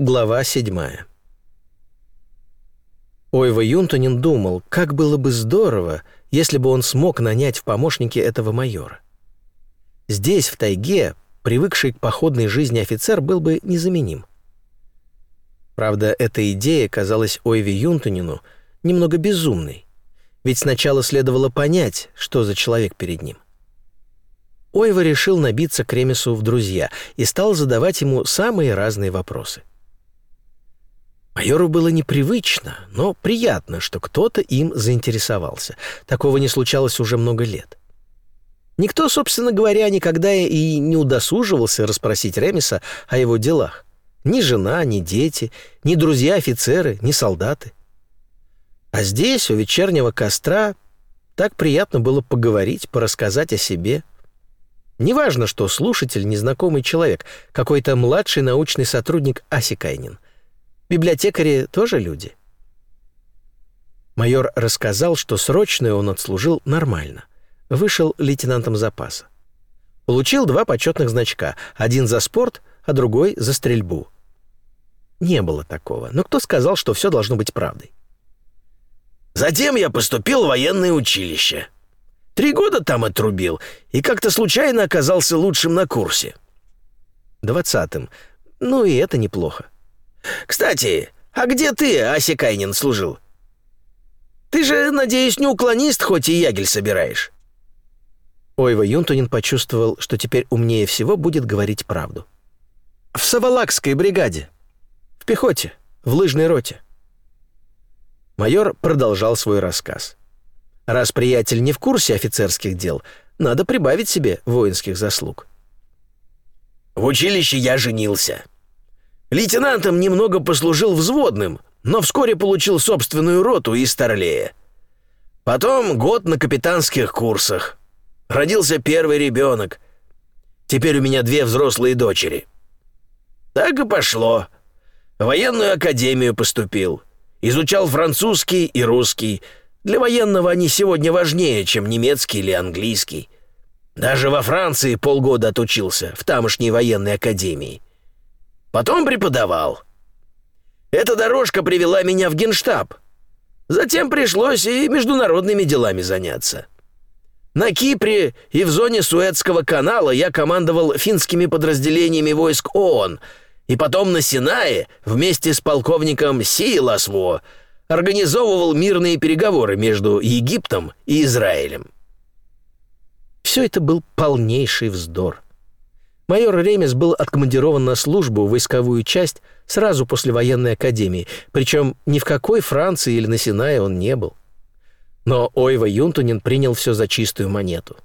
Глава 7. Ойва Юнтунин думал, как было бы здорово, если бы он смог нанять в помощники этого майора. Здесь, в тайге, привыкший к походной жизни офицер был бы незаменим. Правда, эта идея казалась Ойве Юнтунину немного безумной, ведь сначала следовало понять, что за человек перед ним. Ойва решил набиться к в друзья и стал задавать ему самые разные вопросы. Майору было непривычно, но приятно, что кто-то им заинтересовался. Такого не случалось уже много лет. Никто, собственно говоря, никогда и не удосуживался расспросить Ремеса о его делах. Ни жена, ни дети, ни друзья-офицеры, ни солдаты. А здесь, у вечернего костра, так приятно было поговорить, порассказать о себе. Неважно, что слушатель — незнакомый человек, какой-то младший научный сотрудник Асикайнин — Библиотекари тоже люди. Майор рассказал, что срочную он отслужил нормально. Вышел лейтенантом запаса. Получил два почетных значка, один за спорт, а другой за стрельбу. Не было такого, но кто сказал, что все должно быть правдой? Затем я поступил в военное училище. Три года там отрубил и как-то случайно оказался лучшим на курсе. Двадцатым. Ну и это неплохо. Кстати, а где ты, Асикайнин, служил? Ты же, надеюсь, не уклонист, хоть и ягель собираешь». Ойва Юнтунин почувствовал, что теперь умнее всего будет говорить правду. «В Савалакской бригаде. В пехоте. В лыжной роте». Майор продолжал свой рассказ. «Раз приятель не в курсе офицерских дел, надо прибавить себе воинских заслуг». «В училище я женился», Лейтенантом немного послужил взводным, но вскоре получил собственную роту из Старлея. Потом год на капитанских курсах. Родился первый ребенок. Теперь у меня две взрослые дочери. Так и пошло. В военную академию поступил. Изучал французский и русский. Для военного они сегодня важнее, чем немецкий или английский. Даже во Франции полгода отучился, в тамошней военной академии. Потом преподавал. Эта дорожка привела меня в генштаб. Затем пришлось и международными делами заняться. На Кипре и в зоне Суэцкого канала я командовал финскими подразделениями войск ООН, и потом на Синае вместе с полковником Сиеласво организовывал мирные переговоры между Египтом и Израилем. Все это был полнейший вздор. Майор Ремес был откомандирован на службу в войсковую часть сразу после военной академии, причем ни в какой Франции или на Синае он не был. Но Ойва Юнтунин принял все за чистую монету.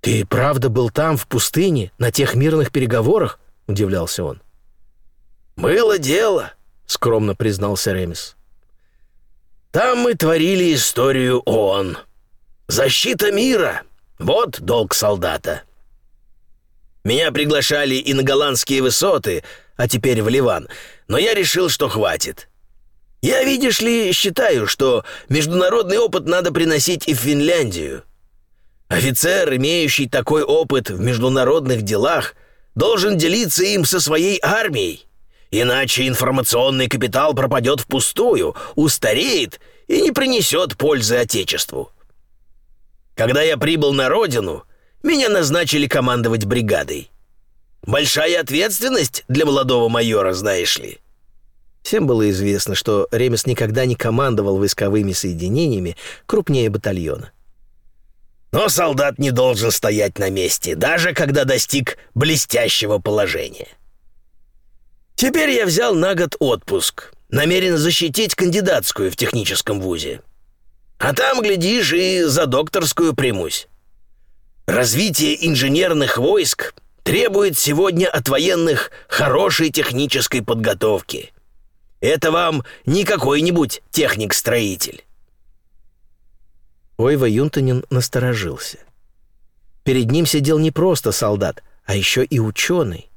«Ты правда был там, в пустыне, на тех мирных переговорах?» — удивлялся он. «Было дело», — скромно признался Ремес. «Там мы творили историю ООН. Защита мира — вот долг солдата». Меня приглашали и на голландские высоты, а теперь в Ливан, но я решил, что хватит. Я, видишь ли, считаю, что международный опыт надо приносить и в Финляндию. Офицер, имеющий такой опыт в международных делах, должен делиться им со своей армией. Иначе информационный капитал пропадет впустую, устареет и не принесет пользы Отечеству. Когда я прибыл на родину, меня назначили командовать бригадой. Большая ответственность для молодого майора, знаешь ли». Всем было известно, что Ремес никогда не командовал войсковыми соединениями крупнее батальона. Но солдат не должен стоять на месте, даже когда достиг блестящего положения. Теперь я взял на год отпуск, намерен защитить кандидатскую в техническом вузе. А там, глядишь, и за докторскую примусь. Развитие инженерных войск требует сегодня от военных хорошей технической подготовки. Это вам не какой-нибудь техник-строитель. Ойва Юнтонин насторожился. Перед ним сидел не просто солдат, а еще и ученый.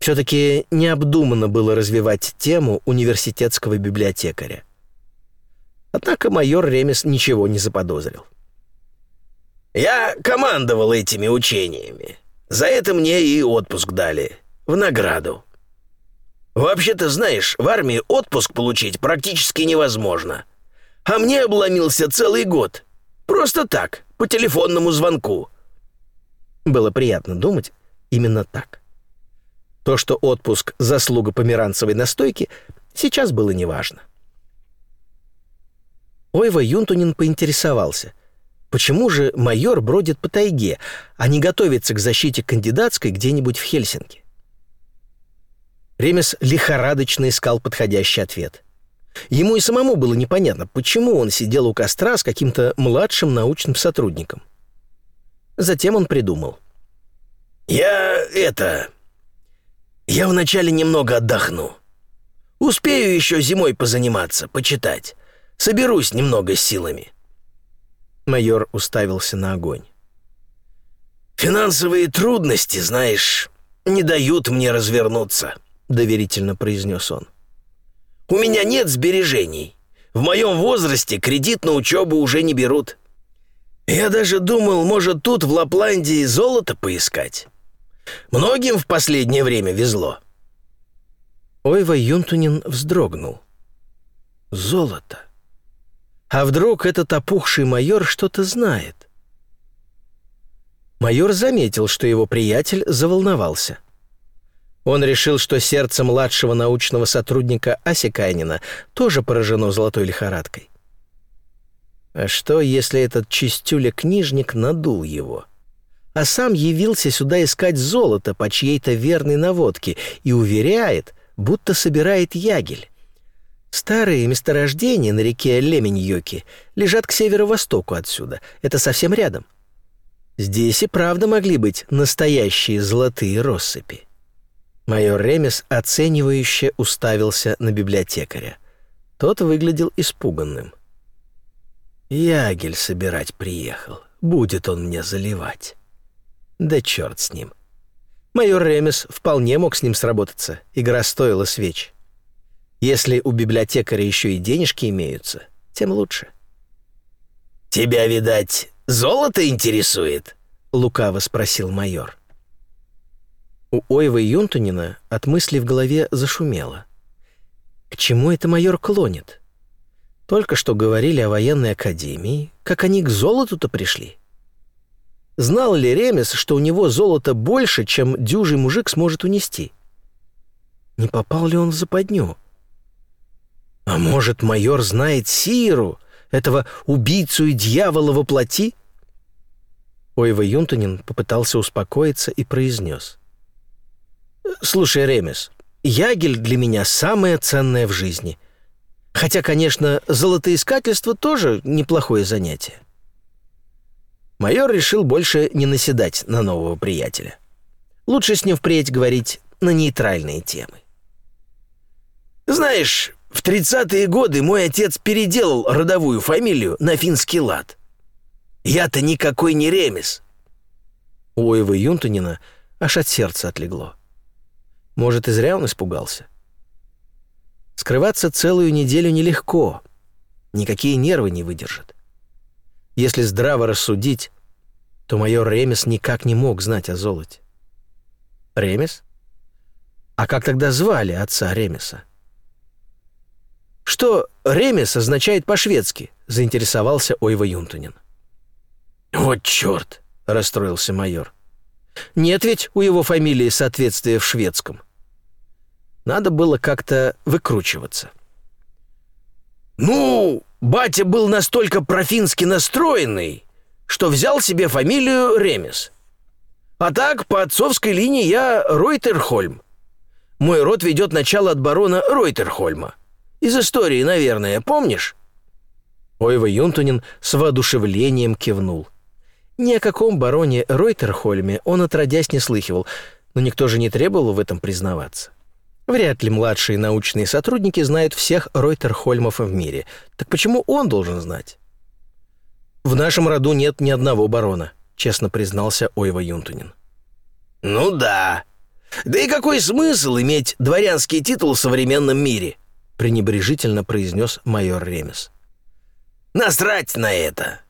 Все-таки необдуманно было развивать тему университетского библиотекаря. Однако майор Ремес ничего не заподозрил. Я командовал этими учениями. За это мне и отпуск дали. В награду. Вообще-то, знаешь, в армии отпуск получить практически невозможно. А мне обломился целый год. Просто так, по телефонному звонку». Было приятно думать именно так. То, что отпуск — заслуга померанцевой настойки, сейчас было неважно. Ойва Юнтунин поинтересовался, почему же майор бродит по тайге, а не готовится к защите кандидатской где-нибудь в Хельсинки. Ремес лихорадочно искал подходящий ответ. Ему и самому было непонятно, почему он сидел у костра с каким-то младшим научным сотрудником. Затем он придумал. «Я это... Я вначале немного отдохну. Успею еще зимой позаниматься, почитать. Соберусь немного силами». Майор уставился на огонь. «Финансовые трудности, знаешь, не дают мне развернуться», — доверительно произнес он. «У меня нет сбережений. В моем возрасте кредит на учебу уже не берут. Я даже думал, может, тут, в Лапландии, золото поискать. Многим в последнее время везло». Ойва Юнтунин вздрогнул. «Золото. А вдруг этот опухший майор что-то знает?» Майор заметил, что его приятель заволновался. Он решил, что сердце младшего научного сотрудника Асикайнина тоже поражено золотой лихорадкой. А что, если этот чистюля-книжник надул его? А сам явился сюда искать золото по чьей-то верной наводке и уверяет, будто собирает ягель. Старые месторождения на реке Лемень-Йоки лежат к северо-востоку отсюда. Это совсем рядом. Здесь и правда могли быть настоящие золотые россыпи. Майор Ремес оценивающе уставился на библиотекаря. Тот выглядел испуганным. Ягель собирать приехал. Будет он мне заливать. Да черт с ним. Майор Ремес вполне мог с ним сработаться. Игра стоила свеч. Если у библиотекаря еще и денежки имеются, тем лучше. «Тебя, видать, золото интересует?» — лукаво спросил майор. У Ойвы Юнтунина от мысли в голове зашумело. К чему это майор клонит? Только что говорили о военной академии, как они к золоту-то пришли. Знал ли Ремес, что у него золота больше, чем дюжий мужик сможет унести? Не попал ли он в западню? А может, майор знает Сиру, этого убийцу и дьявола во плоти? Ойва Юнтунин попытался успокоиться и произнес. «Слушай, Ремес, ягель для меня самое ценное в жизни. Хотя, конечно, золотоискательство тоже неплохое занятие. Майор решил больше не наседать на нового приятеля. Лучше с ним впредь говорить на нейтральные темы. «Знаешь, в тридцатые годы мой отец переделал родовую фамилию на финский лад. Я-то никакой не ремес». У Оева Юнтунина аж от сердца отлегло. Может, и зря он испугался. Скрываться целую неделю нелегко. Никакие нервы не выдержат. Если здраво рассудить, то майор Ремес никак не мог знать о золоте. Ремес? А как тогда звали отца Ремеса? Что Ремес означает по-шведски? заинтересовался Ойва Юнтунин. Вот черт! расстроился майор. Нет ведь у его фамилии соответствия в шведском. Надо было как-то выкручиваться. «Ну, батя был настолько профински настроенный, что взял себе фамилию Ремес. А так, по отцовской линии я Ройтерхольм. Мой род ведет начало от барона Ройтерхольма. Из истории, наверное, помнишь?» Ойва Юнтунин с воодушевлением кивнул. Ни о каком бароне Ройтерхольме он отродясь не слыхивал, но никто же не требовал в этом признаваться. Вряд ли младшие научные сотрудники знают всех Ройтерхольмов в мире. Так почему он должен знать? В нашем роду нет ни одного барона, честно признался Ойва Юнтунин. Ну да. Да и какой смысл иметь дворянский титул в современном мире? Пренебрежительно произнес майор Ремес. Насрать на это.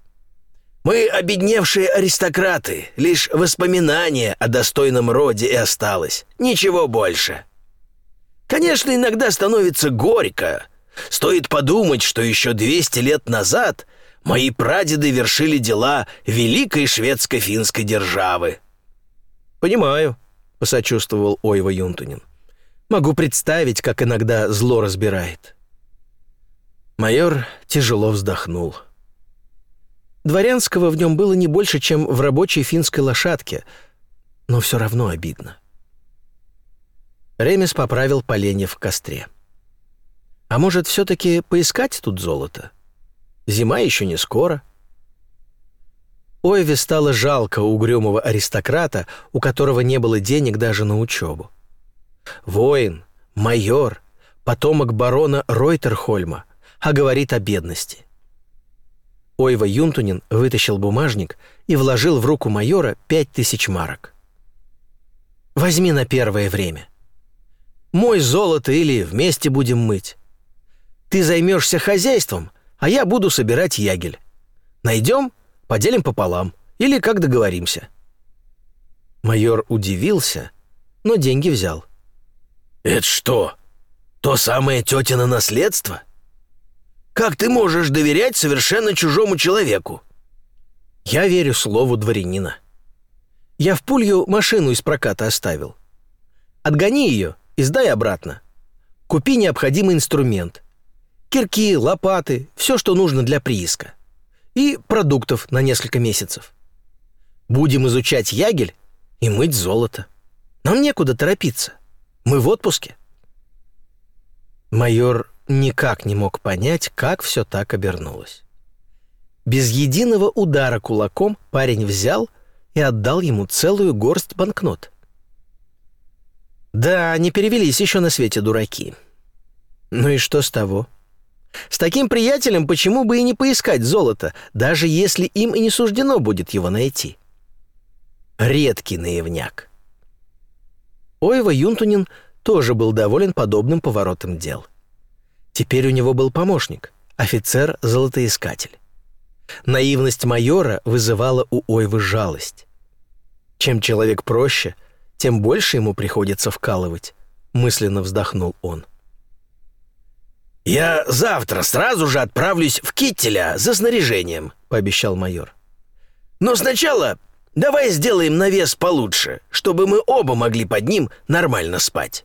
Мы обедневшие аристократы, лишь воспоминание о достойном роде и осталось, ничего больше. Конечно, иногда становится горько. Стоит подумать, что еще 200 лет назад мои прадеды вершили дела великой шведско-финской державы. «Понимаю», — посочувствовал Ойва Юнтунин. «Могу представить, как иногда зло разбирает». Майор тяжело вздохнул. Дворянского в нем было не больше, чем в рабочей финской лошадке, но все равно обидно. Ремес поправил поленья в костре. «А может, все-таки поискать тут золото? Зима еще не скоро». Ойве стало жалко угрюмого аристократа, у которого не было денег даже на учебу. Воин, майор, потомок барона Ройтерхольма, а говорит о бедности. Ойва Юнтунин вытащил бумажник и вложил в руку майора пять тысяч марок. «Возьми на первое время. Мой золото или вместе будем мыть. Ты займешься хозяйством, а я буду собирать ягель. Найдем — Поделим пополам. Или как договоримся». Майор удивился, но деньги взял. «Это что, то самое тетино наследство? Как ты можешь доверять совершенно чужому человеку?» «Я верю слову дворянина. Я в пулью машину из проката оставил. Отгони ее и сдай обратно. Купи необходимый инструмент. Кирки, лопаты, все, что нужно для прииска и продуктов на несколько месяцев. Будем изучать ягель и мыть золото. Нам некуда торопиться. Мы в отпуске. Майор никак не мог понять, как все так обернулось. Без единого удара кулаком парень взял и отдал ему целую горсть банкнот. Да, не перевелись еще на свете дураки. Ну и что с того? — с таким приятелем почему бы и не поискать золото, даже если им и не суждено будет его найти? Редкий наивняк. Ойва Юнтунин тоже был доволен подобным поворотом дел. Теперь у него был помощник, офицер-золотоискатель. Наивность майора вызывала у Ойвы жалость. Чем человек проще, тем больше ему приходится вкалывать, мысленно вздохнул он. «Я завтра сразу же отправлюсь в Киттеля за снаряжением», — пообещал майор. «Но сначала давай сделаем навес получше, чтобы мы оба могли под ним нормально спать».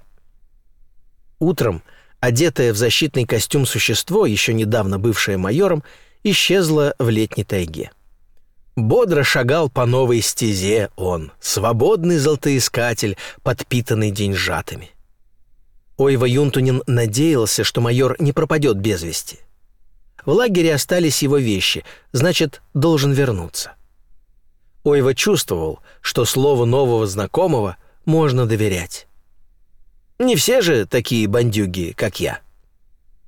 Утром, одетое в защитный костюм существо, еще недавно бывшее майором, исчезло в летней тайге. Бодро шагал по новой стезе он, свободный золотоискатель, подпитанный деньжатами. Ойва Юнтунин надеялся, что майор не пропадет без вести. В лагере остались его вещи, значит, должен вернуться. Ойва чувствовал, что слову нового знакомого можно доверять. Не все же такие бандюги, как я.